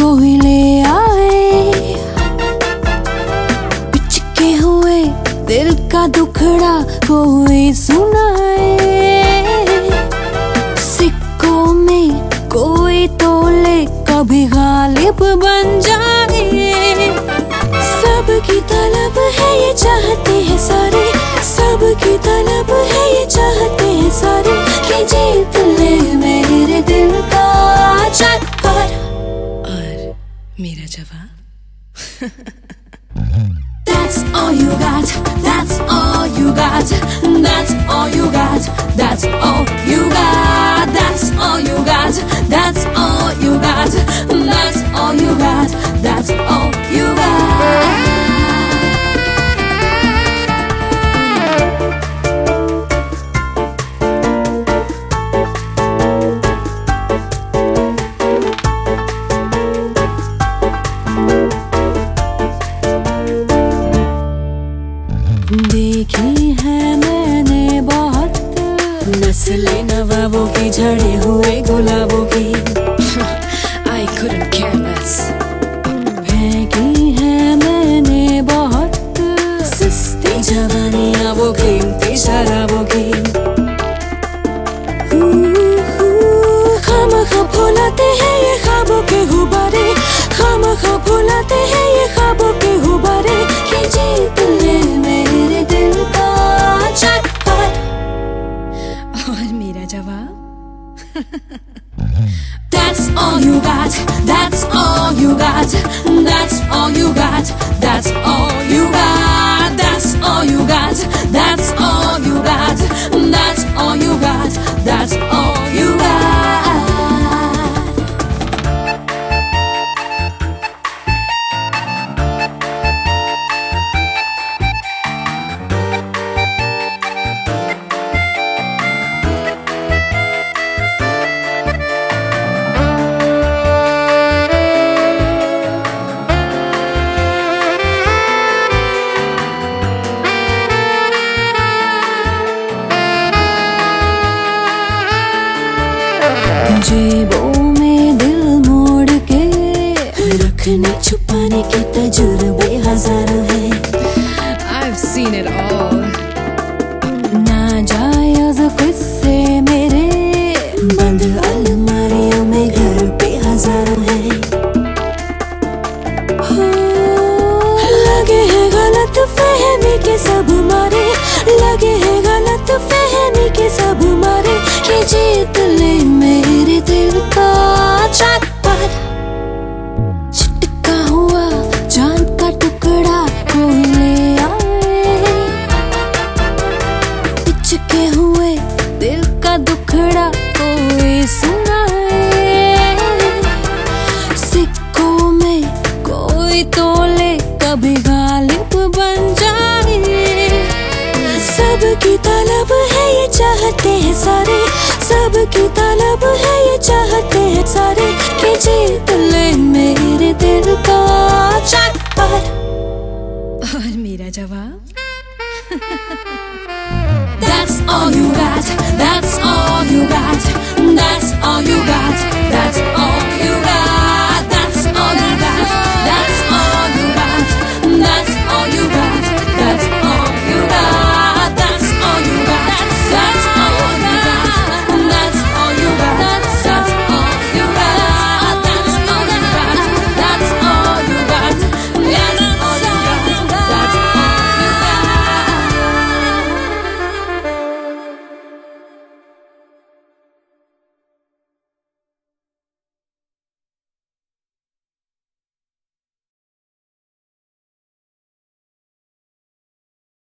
कोई ले आए। पिचके हुए दिल का दुखड़ा कोई सुनाए। सिक्कों में कोई तोले कभी गालिब बन जाए। मेरा That's all you got. देखी है मैंने बहुत। नस्लें नवाबों की झड़े हुए गुलाबों की। That's all you got. That's all you got. That's all you got. That's all you got. That's all you got. That's जेबों में दिल मोड़ के रखने छुपाने के तजुर्बे कोई तोले कभी गालिब बन जाए सबकी तलब है ये चाहते हैं सारे सबकी तलब है ये चाहते हैं सारे कि जीत ले मेरे दिल का चटपट और मेरा जवाब That's all you got. That's all you got. That's all you got. That's all.